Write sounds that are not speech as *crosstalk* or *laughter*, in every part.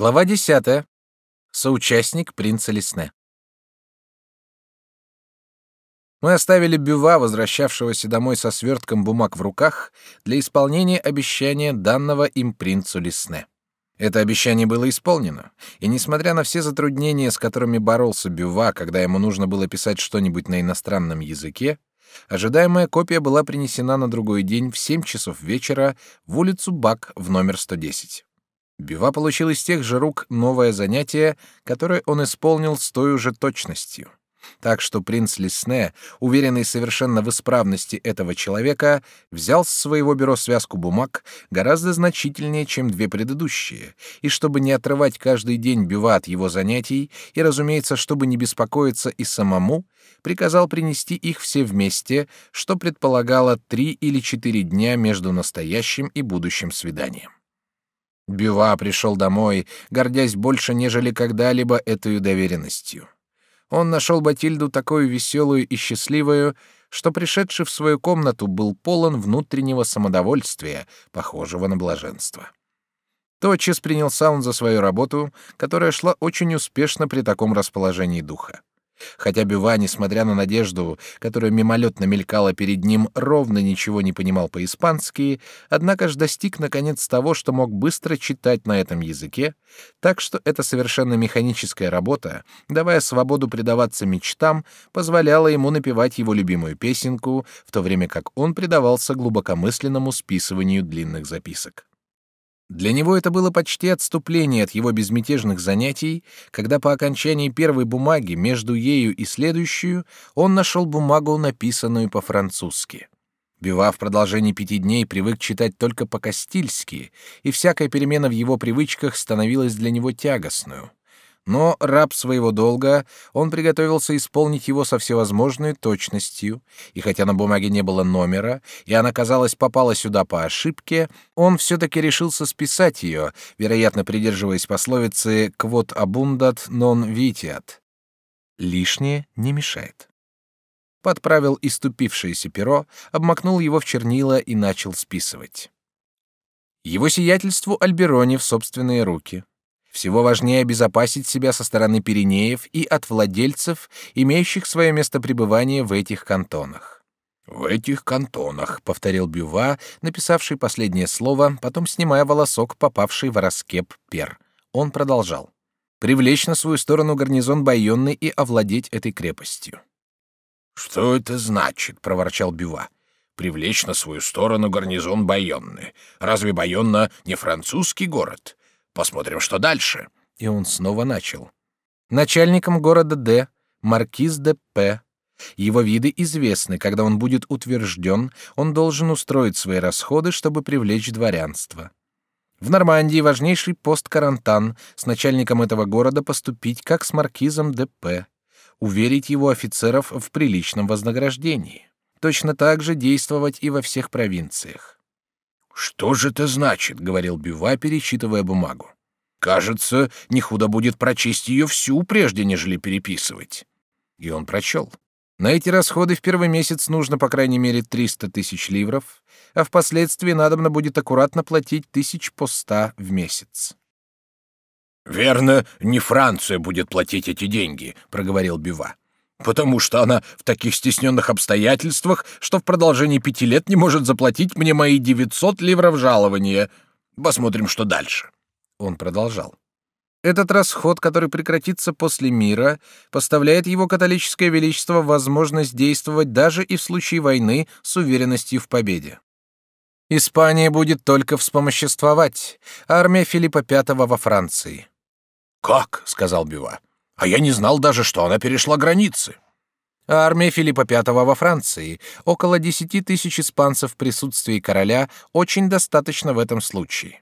Глава 10. Соучастник принца Лесне. Мы оставили Бюва, возвращавшегося домой со свертком бумаг в руках, для исполнения обещания данного им принцу Лесне. Это обещание было исполнено, и несмотря на все затруднения, с которыми боролся Бюва, когда ему нужно было писать что-нибудь на иностранном языке, ожидаемая копия была принесена на другой день в 7 часов вечера в улицу Бак в номер 110. Бива получил из тех же рук новое занятие, которое он исполнил с той же точностью. Так что принц Лесне, уверенный совершенно в исправности этого человека, взял с своего бюро связку бумаг гораздо значительнее, чем две предыдущие, и чтобы не отрывать каждый день Бюва от его занятий, и, разумеется, чтобы не беспокоиться и самому, приказал принести их все вместе, что предполагало три или четыре дня между настоящим и будущим свиданием. Бюва пришел домой, гордясь больше, нежели когда-либо этой доверенностью. Он нашел Батильду такую веселую и счастливую, что, пришедший в свою комнату, был полон внутреннего самодовольствия, похожего на блаженство. Тотчас принялся он за свою работу, которая шла очень успешно при таком расположении духа. Хотя Бюва, несмотря на надежду, которая мимолетно мелькала перед ним, ровно ничего не понимал по-испански, однако ж достиг наконец того, что мог быстро читать на этом языке, так что эта совершенно механическая работа, давая свободу предаваться мечтам, позволяла ему напевать его любимую песенку, в то время как он предавался глубокомысленному списыванию длинных записок. Для него это было почти отступление от его безмятежных занятий, когда по окончании первой бумаги между ею и следующую он нашел бумагу, написанную по-французски. Бива в продолжении пяти дней привык читать только по-кастильски, и всякая перемена в его привычках становилась для него тягостную. Но раб своего долга, он приготовился исполнить его со всевозможной точностью, и хотя на бумаге не было номера, и она, казалось, попала сюда по ошибке, он все-таки решился списать ее, вероятно, придерживаясь пословицы «quod abundat non vitiat» — «лишнее не мешает». Подправил иступившееся перо, обмакнул его в чернила и начал списывать. Его сиятельству Альбероне в собственные руки — всего важнее обезопасить себя со стороны Пиренеев и от владельцев, имеющих свое место пребывания в этих кантонах. «В этих кантонах», — повторил Бюва, написавший последнее слово, потом снимая волосок, попавший в раскеп пер. Он продолжал. «Привлечь на свою сторону гарнизон Байонны и овладеть этой крепостью». «Что это значит?» — проворчал Бюва. «Привлечь на свою сторону гарнизон Байонны. Разве Байонна не французский город? Посмотрим, что дальше. И он снова начал. Начальником города Д, маркиз де П. Его виды известны. Когда он будет утвержден, он должен устроить свои расходы, чтобы привлечь дворянство. В Нормандии важнейший пост Карантан с начальником этого города поступить как с маркизом де П. Уверить его офицеров в приличном вознаграждении. Точно так же действовать и во всех провинциях. «Что же это значит?» — говорил Бюва, перечитывая бумагу. «Кажется, не худо будет прочесть ее всю, прежде нежели переписывать». И он прочел. На эти расходы в первый месяц нужно по крайней мере 300 тысяч ливров, а впоследствии надобно будет аккуратно платить тысяч по ста в месяц. «Верно, не Франция будет платить эти деньги», — проговорил Бюва потому что она в таких стесненных обстоятельствах, что в продолжении пяти лет не может заплатить мне мои девятьсот ливров жалования. Посмотрим, что дальше». Он продолжал. Этот расход, который прекратится после мира, поставляет его католическое величество возможность действовать даже и в случае войны с уверенностью в победе. Испания будет только вспомоществовать, армия Филиппа V во Франции. «Как?» — сказал Бюва. А я не знал даже, что она перешла границы. Армия Филиппа V во Франции, около десяти тысяч испанцев в присутствии короля, очень достаточно в этом случае.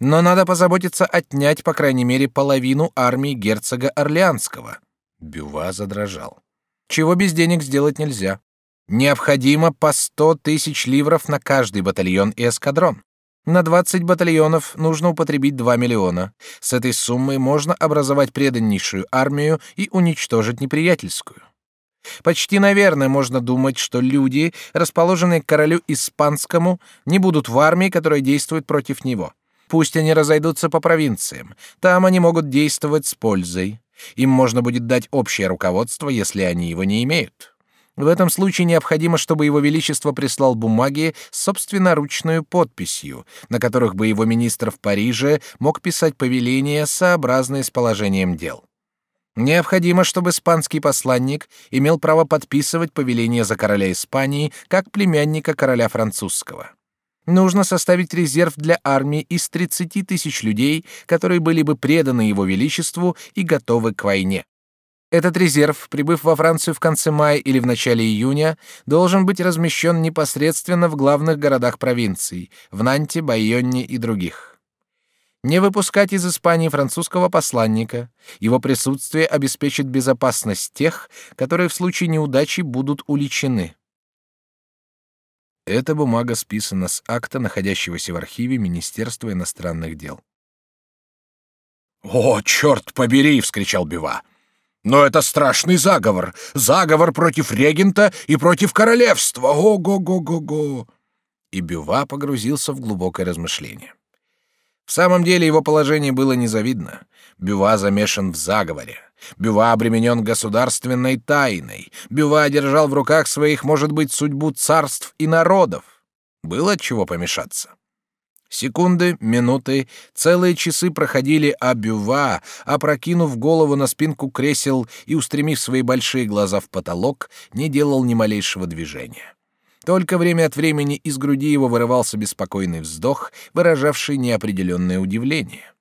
Но надо позаботиться отнять, по крайней мере, половину армии герцога Орлеанского. Бюва задрожал. Чего без денег сделать нельзя. Необходимо по сто тысяч ливров на каждый батальон и эскадрон. На 20 батальонов нужно употребить 2 миллиона. С этой суммой можно образовать преданнейшую армию и уничтожить неприятельскую. Почти, наверное, можно думать, что люди, расположенные к королю испанскому, не будут в армии, которая действует против него. Пусть они разойдутся по провинциям. Там они могут действовать с пользой. Им можно будет дать общее руководство, если они его не имеют. В этом случае необходимо, чтобы его величество прислал бумаги с собственноручной подписью, на которых бы его министр в Париже мог писать повеления, сообразные с положением дел. Необходимо, чтобы испанский посланник имел право подписывать повеления за короля Испании как племянника короля французского. Нужно составить резерв для армии из 30 тысяч людей, которые были бы преданы его величеству и готовы к войне. Этот резерв, прибыв во Францию в конце мая или в начале июня, должен быть размещен непосредственно в главных городах провинций — в Нанте, Байонне и других. Не выпускать из Испании французского посланника. Его присутствие обеспечит безопасность тех, которые в случае неудачи будут уличены. Эта бумага списана с акта, находящегося в архиве Министерства иностранных дел. «О, черт побери!» — вскричал Бива. Но это страшный заговор. Заговор против регента и против королевства. Ого-го-го-го. И Бюва погрузился в глубокое размышление. В самом деле его положение было незавидно. Бюва замешан в заговоре. Бюва обременен государственной тайной. Бюва держал в руках своих, может быть, судьбу царств и народов. Было от чего помешаться. Секунды, минуты, целые часы проходили, а Бюва, опрокинув голову на спинку кресел и устремив свои большие глаза в потолок, не делал ни малейшего движения. Только время от времени из груди его вырывался беспокойный вздох, выражавший неопределенное удивление.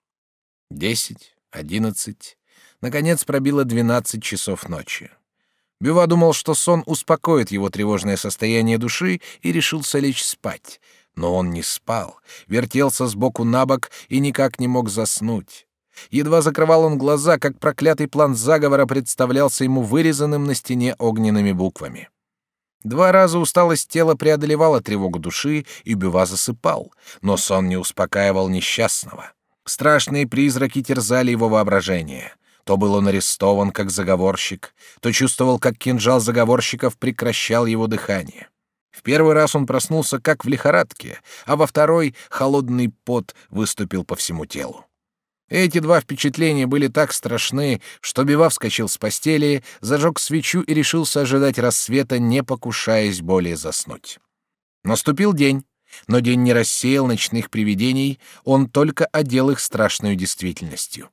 Десять, одиннадцать. Наконец пробило двенадцать часов ночи. Бюва думал, что сон успокоит его тревожное состояние души, и решился лечь спать — но он не спал, вертелся с боку на бок и никак не мог заснуть. Едва закрывал он глаза, как проклятый план заговора представлялся ему вырезанным на стене огненными буквами. Два раза усталость тела преодолевала тревогу души, и Бюва засыпал, но сон не успокаивал несчастного. Страшные призраки терзали его воображение. То был он арестован как заговорщик, то чувствовал, как кинжал заговорщиков прекращал его дыхание. В первый раз он проснулся как в лихорадке, а во второй холодный пот выступил по всему телу. Эти два впечатления были так страшны, что Бива вскочил с постели, зажег свечу и решился ожидать рассвета, не покушаясь более заснуть. Наступил день, но день не рассеял ночных привидений, он только одел их страшной действительностью.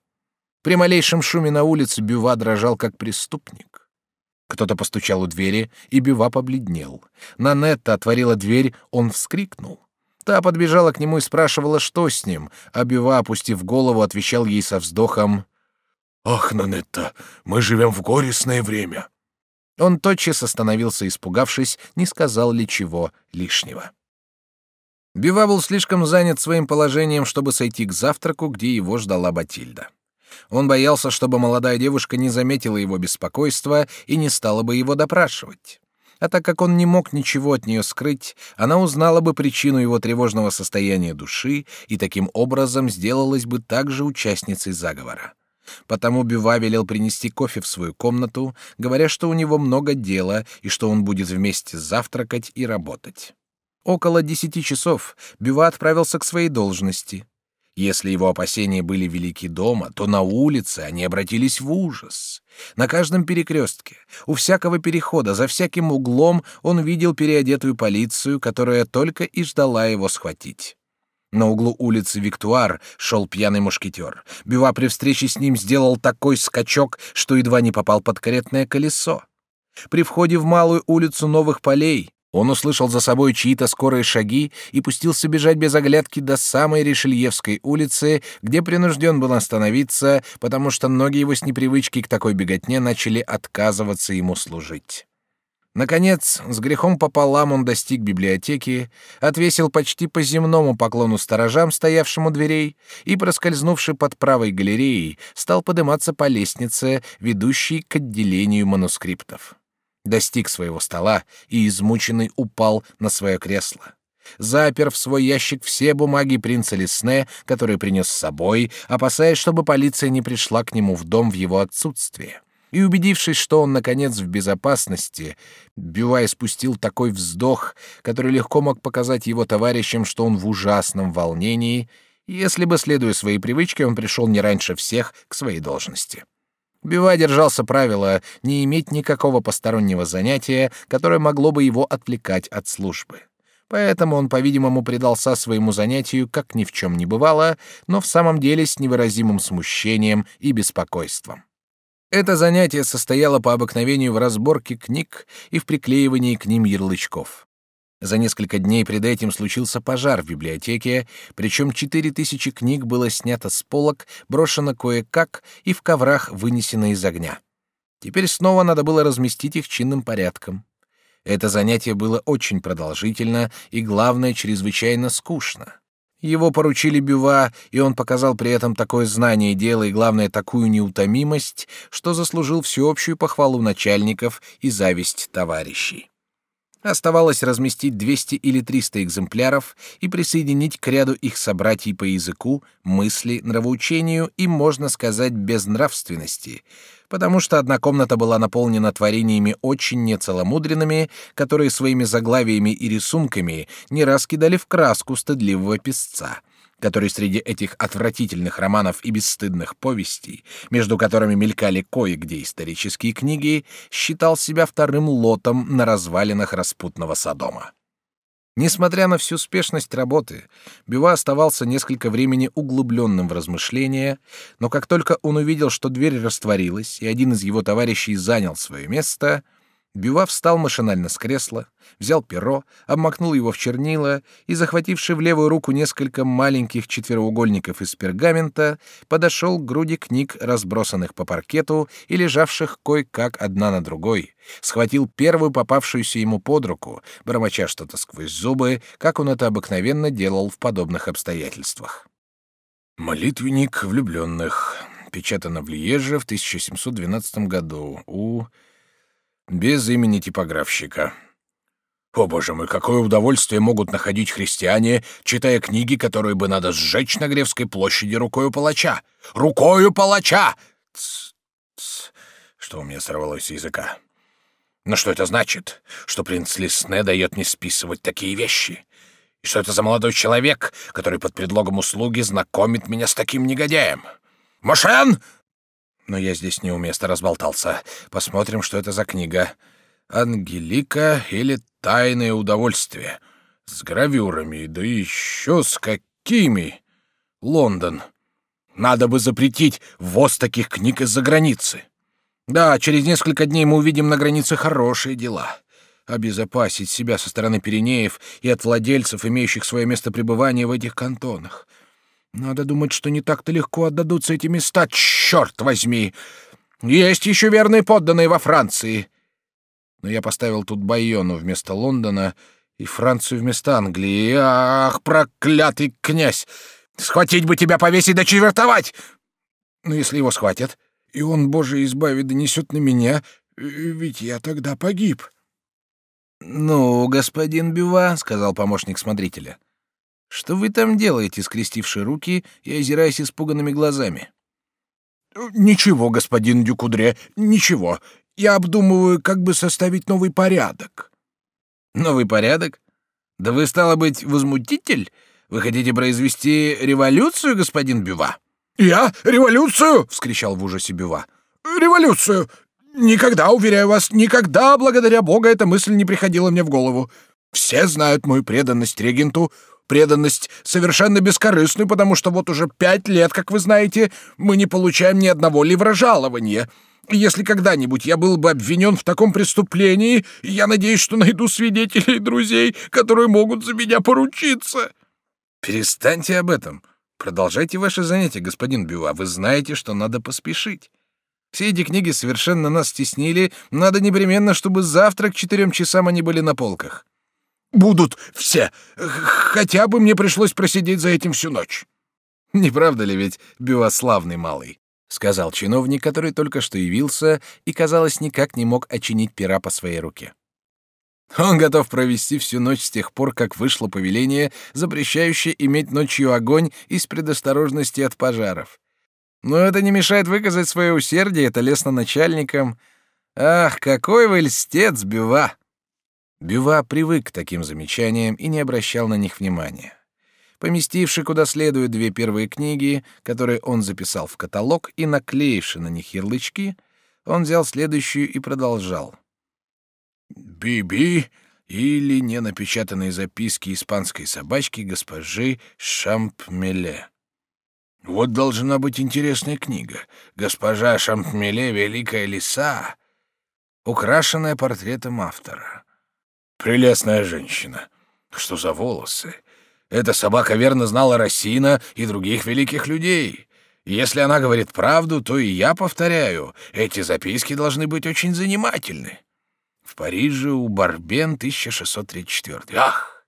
При малейшем шуме на улице Бюва дрожал как преступник. Кто-то постучал у двери, и Бива побледнел. Нанетта отворила дверь, он вскрикнул. Та подбежала к нему и спрашивала, что с ним, а Бива, опустив голову, отвечал ей со вздохом. «Ах, Нанетта, мы живем в горестное время». Он тотчас остановился, испугавшись, не сказал ли чего лишнего. Бива был слишком занят своим положением, чтобы сойти к завтраку, где его ждала Батильда. Он боялся, чтобы молодая девушка не заметила его беспокойства и не стала бы его допрашивать. А так как он не мог ничего от нее скрыть, она узнала бы причину его тревожного состояния души и таким образом сделалась бы также участницей заговора. Потому Бюва велел принести кофе в свою комнату, говоря, что у него много дела и что он будет вместе завтракать и работать. Около десяти часов Бюва отправился к своей должности. Если его опасения были велики дома, то на улице они обратились в ужас. На каждом перекрестке, у всякого перехода, за всяким углом он видел переодетую полицию, которая только и ждала его схватить. На углу улицы Виктуар шел пьяный мушкетер. Бюва при встрече с ним сделал такой скачок, что едва не попал под каретное колесо. При входе в малую улицу Новых Полей он услышал за собой чьи-то скорые шаги и пустился бежать без оглядки до самой Решельевской улицы, где принужден был остановиться, потому что ноги его с непривычки к такой беготне начали отказываться ему служить. Наконец, с грехом пополам он достиг библиотеки, отвесил почти по земному поклону сторожам, стоявшим у дверей, и, проскользнувши под правой галереей, стал подниматься по лестнице, ведущей к отделению манускриптов достиг своего стола и измученный упал на свое кресло. Запер в свой ящик все бумаги принца Лесне, которые принес с собой, опасаясь, чтобы полиция не пришла к нему в дом в его отсутствие. И убедившись, что он наконец в безопасности, Бювай спустил такой вздох, который легко мог показать его товарищам, что он в ужасном волнении, если бы, следуя своей привычке, он пришел не раньше всех к своей должности. Бива держался правила не иметь никакого постороннего занятия, которое могло бы его отвлекать от службы. Поэтому он, по-видимому, предался своему занятию, как ни в чем не бывало, но в самом деле с невыразимым смущением и беспокойством. Это занятие состояло по обыкновению в разборке книг и в приклеивании к ним ярлычков. За несколько дней пред этим случился пожар в библиотеке, причем четыре тысячи книг было снято с полок, брошено кое-как и в коврах вынесено из огня. Теперь снова надо было разместить их чинным порядком. Это занятие было очень продолжительно и, главное, чрезвычайно скучно. Его поручили Бюва, и он показал при этом такое знание дела и, главное, такую неутомимость, что заслужил всеобщую похвалу начальников и зависть товарищей. Оставалось разместить 200 или 300 экземпляров и присоединить к ряду их собратьев по языку, мысли, нравоучению и, можно сказать, безнравственности, потому что одна комната была наполнена творениями очень нецеломудренными, которые своими заглавиями и рисунками не раз кидали в краску стыдливого писца — который среди этих отвратительных романов и бесстыдных повестей, между которыми мелькали кое-где исторические книги, считал себя вторым лотом на развалинах распутного Содома. Несмотря на всю спешность работы, Бюва оставался несколько времени углубленным в размышления, но как только он увидел, что дверь растворилась, и один из его товарищей занял свое место — Бюва встал машинально с кресла, взял перо, обмакнул его в чернила и, захвативший в левую руку несколько маленьких четвероугольников из пергамента, подошел к груди книг, разбросанных по паркету и лежавших кое-как одна на другой, схватил первую попавшуюся ему под руку, бормоча что-то сквозь зубы, как он это обыкновенно делал в подобных обстоятельствах. «Молитвенник влюбленных», печатано в Льеже в 1712 году у без имени типографщика. О, боже мой, какое удовольствие могут находить христиане, читая книги, которые бы надо сжечь на Гревской площади рукою палача. Рукою палача! Тс, тс, что у меня сорвалось с языка. Но что это значит? Что принц Лесне дает мне списывать такие вещи? И что это за молодой человек, который под предлогом услуги знакомит меня с таким негодяем? «Машен!» Но я здесь не уместно разболтался. Посмотрим, что это за книга. «Ангелика» или «Тайное удовольствие». С гравюрами, да еще с какими. Лондон. Надо бы запретить ввоз таких книг из-за границы. Да, через несколько дней мы увидим на границе хорошие дела. Обезопасить себя со стороны Пиренеев и от владельцев, имеющих свое место пребывания в этих кантонах. Надо думать, что не так-то легко отдадутся эти места, черт возьми! Есть еще верные подданные во Франции. Но я поставил тут Байону вместо Лондона и Францию вместо Англии. Ах, проклятый князь! Схватить бы тебя, повесить да чевертовать! Но если его схватят, и он, Боже, избави, донесет на меня, ведь я тогда погиб. — Ну, господин Бюва, — сказал помощник смотрителя, что вы там делаете, скрестивши руки и озираясь испуганными глазами? Ничего, господин Дюкудре, ничего. Я обдумываю, как бы составить новый порядок. Новый порядок? Да вы стало быть возмутитель? Вы хотите произвести революцию, господин Бюва? Я революцию! вскричал в ужасе Бюва. Революцию! Никогда, уверяю вас, никогда, благодаря Богу, эта мысль не приходила мне в голову. Все знают мою преданность регенту, преданность совершенно бескорыстную, потому что вот уже пять лет, как вы знаете, мы не получаем ни одного ливра жалования. Если когда-нибудь я был бы обвинен в таком преступлении, я надеюсь, что найду свидетелей и друзей, которые могут за меня поручиться. Перестаньте об этом. Продолжайте ваши занятия, господин Бюва. Вы знаете, что надо поспешить. Все эти книги совершенно нас стеснили. Надо непременно, чтобы завтра к четырем часам они были на полках будут все. Хотя бы мне пришлось просидеть за этим всю ночь. Не правда ли ведь бюославный малый? сказал чиновник, который только что явился и, казалось, никак не мог очинить пера по своей руке. Он готов провести всю ночь с тех пор, как вышло повеление, запрещающее иметь ночью огонь из предосторожности от пожаров. Но это не мешает выказать свое усердие, это лестно начальникам. Ах, какой вы льстец, Бюва! Бюва привык к таким замечаниям и не обращал на них внимания. Поместивший куда следует две первые книги, которые он записал в каталог и наклеивший на них ярлычки, он взял следующую и продолжал. «Би-би» или ненапечатанные записки испанской собачки госпожи Шампмеле. Вот должна быть интересная книга. Госпожа Шампмеле «Великая лиса», украшенная портретом автора. Прелестная женщина. Что за волосы? Эта собака верно знала Рассина и других великих людей. Если она говорит правду, то и я повторяю, эти записки должны быть очень занимательны. В Париже у Барбен 1634. Ах!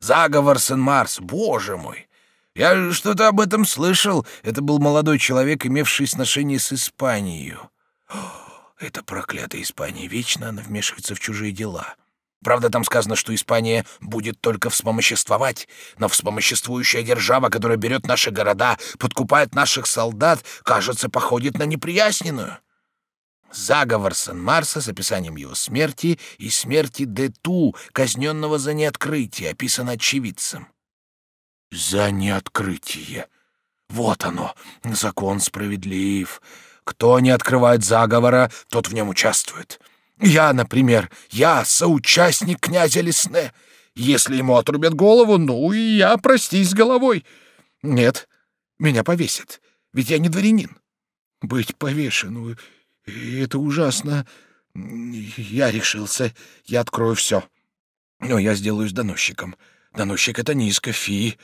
Заговор Сен-Марс, боже мой! Я что-то об этом слышал. Это был молодой человек, имевший сношение с Испанией. Это проклятая Испания. Вечно она вмешивается в чужие дела. Правда, там сказано, что Испания будет только вспомоществовать, но вспомоществующая держава, которая берет наши города, подкупает наших солдат, кажется, походит на неприясненную. Заговор Сан-Марса с описанием его смерти и смерти Дету, казненного за неоткрытие, описано очевидцем. За неоткрытие. Вот оно, закон справедлив. Кто не открывает заговора, тот в нем участвует. Я, например, я соучастник князя Лесне. Если ему отрубят голову, ну и я простись головой. Нет, меня повесят, ведь я не дворянин. Быть повешенным — это ужасно. Я решился, я открою все. Но я сделаюсь доносчиком. Доносчик — это низко, фи.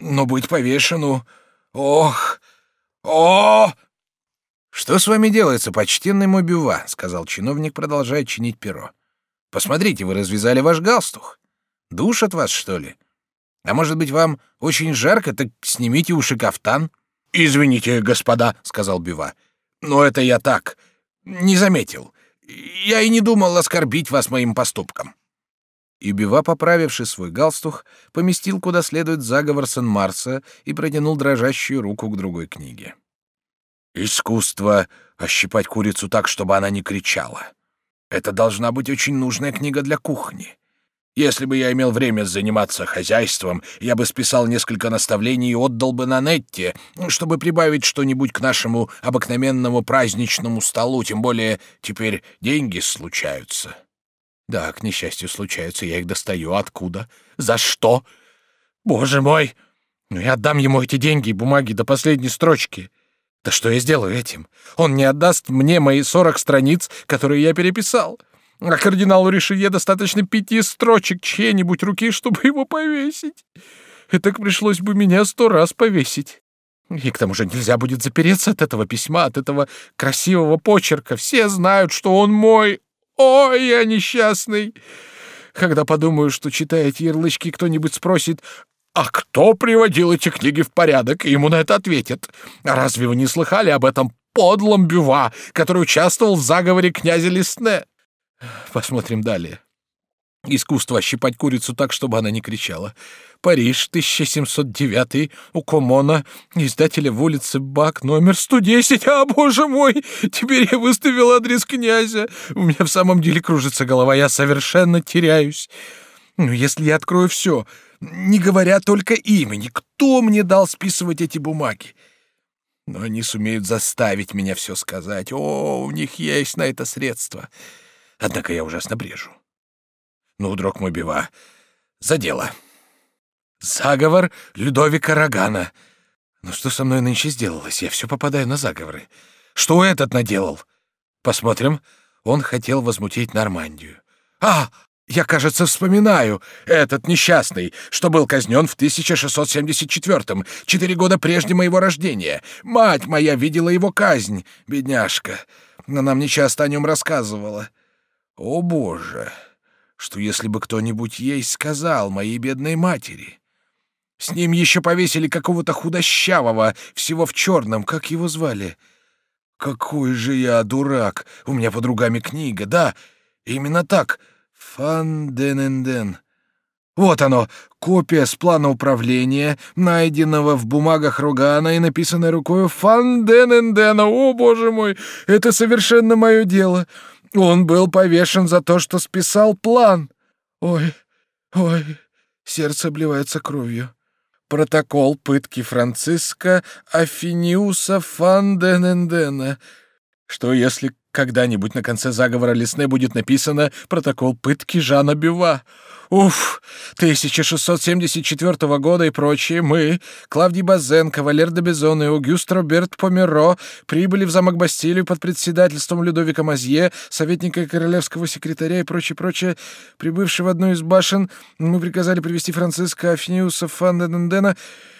Но быть повешену... Ох! О! «Что с вами делается, почтенный мой бюва?» — сказал чиновник, продолжая чинить перо. «Посмотрите, вы развязали ваш галстух. Душат вас, что ли? А может быть, вам очень жарко, так снимите уши кафтан?» «Извините, господа», — сказал бюва. «Но это я так, не заметил. Я и не думал оскорбить вас моим поступком». И Бива, поправивший свой галстух, поместил куда следует заговор Сен-Марса и протянул дрожащую руку к другой книге. Искусство ощипать курицу так, чтобы она не кричала. Это должна быть очень нужная книга для кухни. Если бы я имел время заниматься хозяйством, я бы списал несколько наставлений и отдал бы на Нетте, чтобы прибавить что-нибудь к нашему обыкновенному праздничному столу, тем более теперь деньги случаются. Да, к несчастью, случаются, я их достаю. Откуда? За что? Боже мой! Ну, я отдам ему эти деньги и бумаги до последней строчки. Да что я сделаю этим? Он не отдаст мне мои сорок страниц, которые я переписал. А кардиналу Ришелье достаточно пяти строчек чьей-нибудь руки, чтобы его повесить. И так пришлось бы меня сто раз повесить. И к тому же нельзя будет запереться от этого письма, от этого красивого почерка. Все знают, что он мой. Ой, я несчастный. Когда подумаю, что, читая эти ярлычки, кто-нибудь спросит, а кто приводил эти книги в порядок? Ему на это ответят. Разве вы не слыхали об этом подлом Бюва, который участвовал в заговоре князя Лесне? Посмотрим далее. Искусство щипать курицу так, чтобы она не кричала. Париж, 1709, у Комона, издателя в улице Бак, номер 110. А, боже мой, теперь я выставил адрес князя. У меня в самом деле кружится голова, я совершенно теряюсь. Ну, если я открою все, не говоря только имени, кто мне дал списывать эти бумаги? Но они сумеют заставить меня все сказать. О, у них есть на это средства. Однако я ужасно брежу. Ну, друг мой, Бива, за дело. Заговор Людовика Рогана. Ну что со мной нынче сделалось? Я все попадаю на заговоры. Что этот наделал? Посмотрим. Он хотел возмутить Нормандию. А, я, кажется, вспоминаю этот несчастный, что был казнен в 1674-м, четыре года прежде моего рождения. Мать моя видела его казнь, бедняжка. Но нам нечасто о нем рассказывала. О, Боже! Что если бы кто-нибудь ей сказал, моей бедной матери? С ним еще повесили какого-то худощавого, всего в черном, как его звали? Какой же я дурак! У меня под ругами книга, да, именно так — Фандененден. Вот оно, копия с плана управления, найденного в бумагах Ругана и написанной рукой Фанденендена. О, боже мой, это совершенно мое дело. Он был повешен за то, что списал план. Ой, ой, сердце обливается кровью. протокол пытки Франциска Афиниуса Фанденендена. Что если когда-нибудь на конце заговора Лесне будет написано «Протокол пытки Жана Бюва»? Уф, 1674 года и прочие мы, Клавдий Базен, кавалер де Безон и Огюст Роберт Померо, прибыли в замок Бастилию под председательством Людовика Мазье, советника королевского секретаря и прочее, прочее. Прибывший в одну из башен, мы приказали привести Франциска Афиниуса Фанденендена,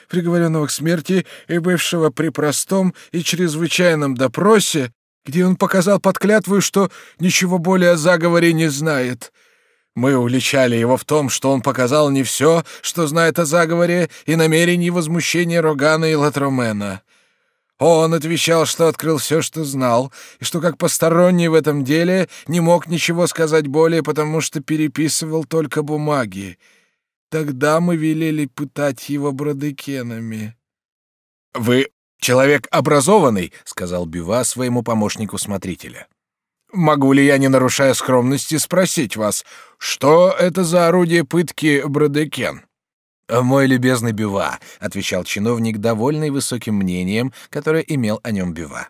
приговоренного к смерти и бывшего при простом и чрезвычайном допросе, где он показал под клятвой, что ничего более о заговоре не знает. Мы уличали его в том, что он показал не все, что знает о заговоре и намерении возмущения Рогана и Латромена. Он отвечал, что открыл все, что знал, и что как посторонний в этом деле не мог ничего сказать более, потому что переписывал только бумаги. Тогда мы велели пытать его бродекенами. «Вы человек образованный», — сказал Бива своему помощнику смотрителя. Могу ли я, не нарушая скромности, спросить вас, что это за орудие пытки Бродекен? «Мой любезный Бюва», — отвечал чиновник, довольный высоким мнением, которое имел о нем Бюва.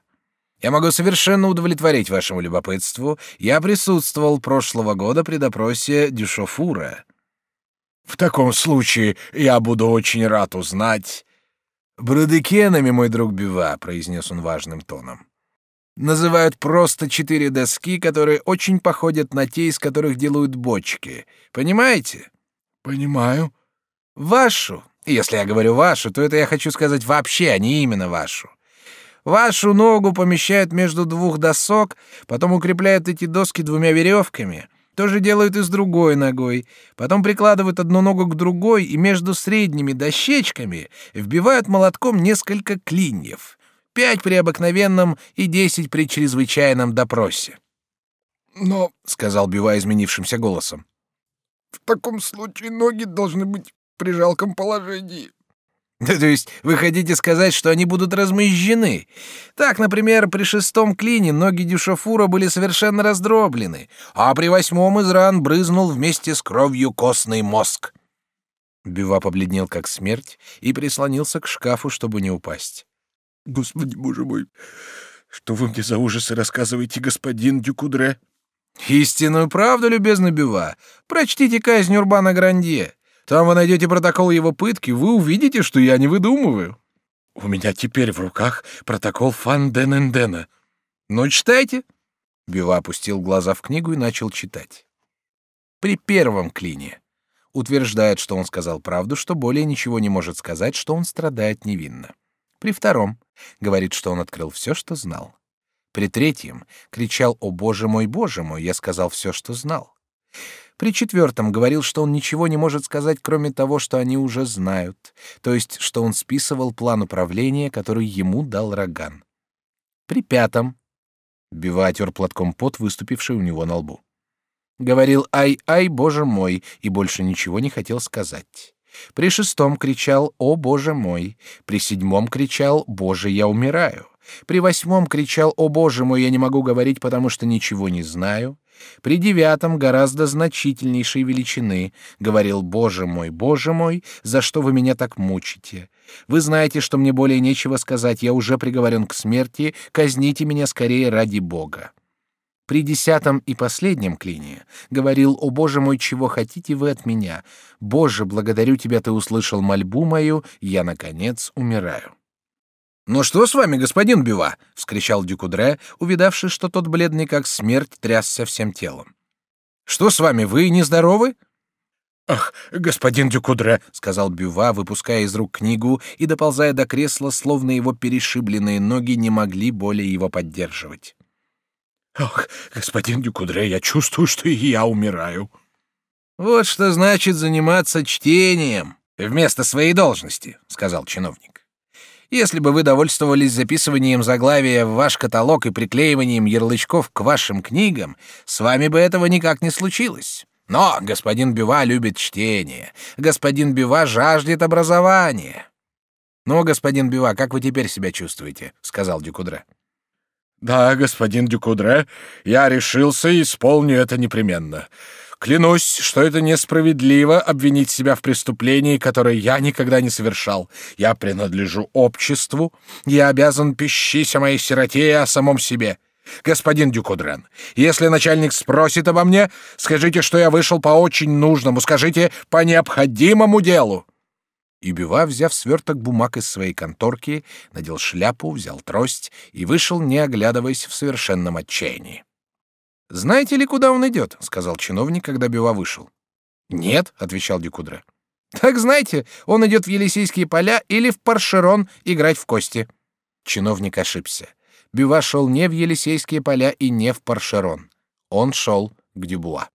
«Я могу совершенно удовлетворить вашему любопытству. Я присутствовал прошлого года при допросе Дюшофура». «В таком случае я буду очень рад узнать...» «Бродекенами, мой друг Бюва», — произнес он важным тоном называют просто четыре доски, которые очень походят на те, из которых делают бочки. Понимаете? Понимаю. Вашу. Если я говорю вашу, то это я хочу сказать вообще, а не именно вашу. Вашу ногу помещают между двух досок, потом укрепляют эти доски двумя веревками. То же делают и с другой ногой. Потом прикладывают одну ногу к другой и между средними дощечками вбивают молотком несколько клиньев пять при обыкновенном и десять при чрезвычайном допросе. «Но», — сказал Бива изменившимся голосом, — «в таком случае ноги должны быть при жалком положении». *laughs* То есть вы хотите сказать, что они будут размозжены? Так, например, при шестом клине ноги Дюшафура были совершенно раздроблены, а при восьмом из ран брызнул вместе с кровью костный мозг. Бива побледнел как смерть и прислонился к шкафу, чтобы не упасть. Господи, боже мой, что вы мне за ужасы рассказываете, господин Дюкудре? Истинную правду, любезный Бюва. Прочтите казнь Урбана Грандье. Там вы найдете протокол его пытки, вы увидите, что я не выдумываю. У меня теперь в руках протокол Фан Денендена. Ну, читайте. Бюва опустил глаза в книгу и начал читать. При первом клине утверждает, что он сказал правду, что более ничего не может сказать, что он страдает невинно. При втором говорит, что он открыл все, что знал. При третьем кричал «О Боже мой, Боже мой!» Я сказал все, что знал. При четвертом говорил, что он ничего не может сказать, кроме того, что они уже знают, то есть, что он списывал план управления, который ему дал Роган. При пятом Бива отер платком пот, выступивший у него на лбу. Говорил «Ай-ай, боже мой!» и больше ничего не хотел сказать. При шестом кричал «О, Боже мой!» При седьмом кричал «Боже, я умираю!» При восьмом кричал «О, Боже мой, я не могу говорить, потому что ничего не знаю!» При девятом гораздо значительнейшей величины говорил «Боже мой, Боже мой, за что вы меня так мучите? Вы знаете, что мне более нечего сказать, я уже приговорен к смерти, казните меня скорее ради Бога». При десятом и последнем клине говорил «О, Боже мой, чего хотите вы от меня? Боже, благодарю тебя, ты услышал мольбу мою, я, наконец, умираю». «Ну что с вами, господин Бюва?» — вскричал Дюкудре, увидавший, что тот бледный как смерть трясся всем телом. «Что с вами, вы нездоровы?» «Ах, господин Дюкудре», — сказал Бюва, выпуская из рук книгу и доползая до кресла, словно его перешибленные ноги не могли более его поддерживать. Ох, господин Дюкудре, я чувствую, что я умираю. Вот что значит заниматься чтением вместо своей должности, сказал чиновник. Если бы вы довольствовались записыванием заглавия в ваш каталог и приклеиванием ярлычков к вашим книгам, с вами бы этого никак не случилось. Но господин Бюва любит чтение. Господин Бюва жаждет образования. Ну, господин Бюва, как вы теперь себя чувствуете? сказал Дюкудре. Да, господин Дюкудре, я решился и исполню это непременно. Клянусь, что это несправедливо обвинить себя в преступлении, которое я никогда не совершал. Я принадлежу обществу, я обязан пищись о моей сироте и о самом себе. Господин Дюкудрен, если начальник спросит обо мне, скажите, что я вышел по очень нужному, скажите по необходимому делу. И Бюва, взяв сверток бумаг из своей конторки, надел шляпу, взял трость и вышел, не оглядываясь в совершенном отчаянии. «Знаете ли, куда он идет?» — сказал чиновник, когда Бюва вышел. «Нет», — отвечал Дюкудре. «Так знаете, он идет в Елисейские поля или в Паршерон играть в кости». Чиновник ошибся. Бюва шел не в Елисейские поля и не в Паршерон. Он шел к Дюбуа.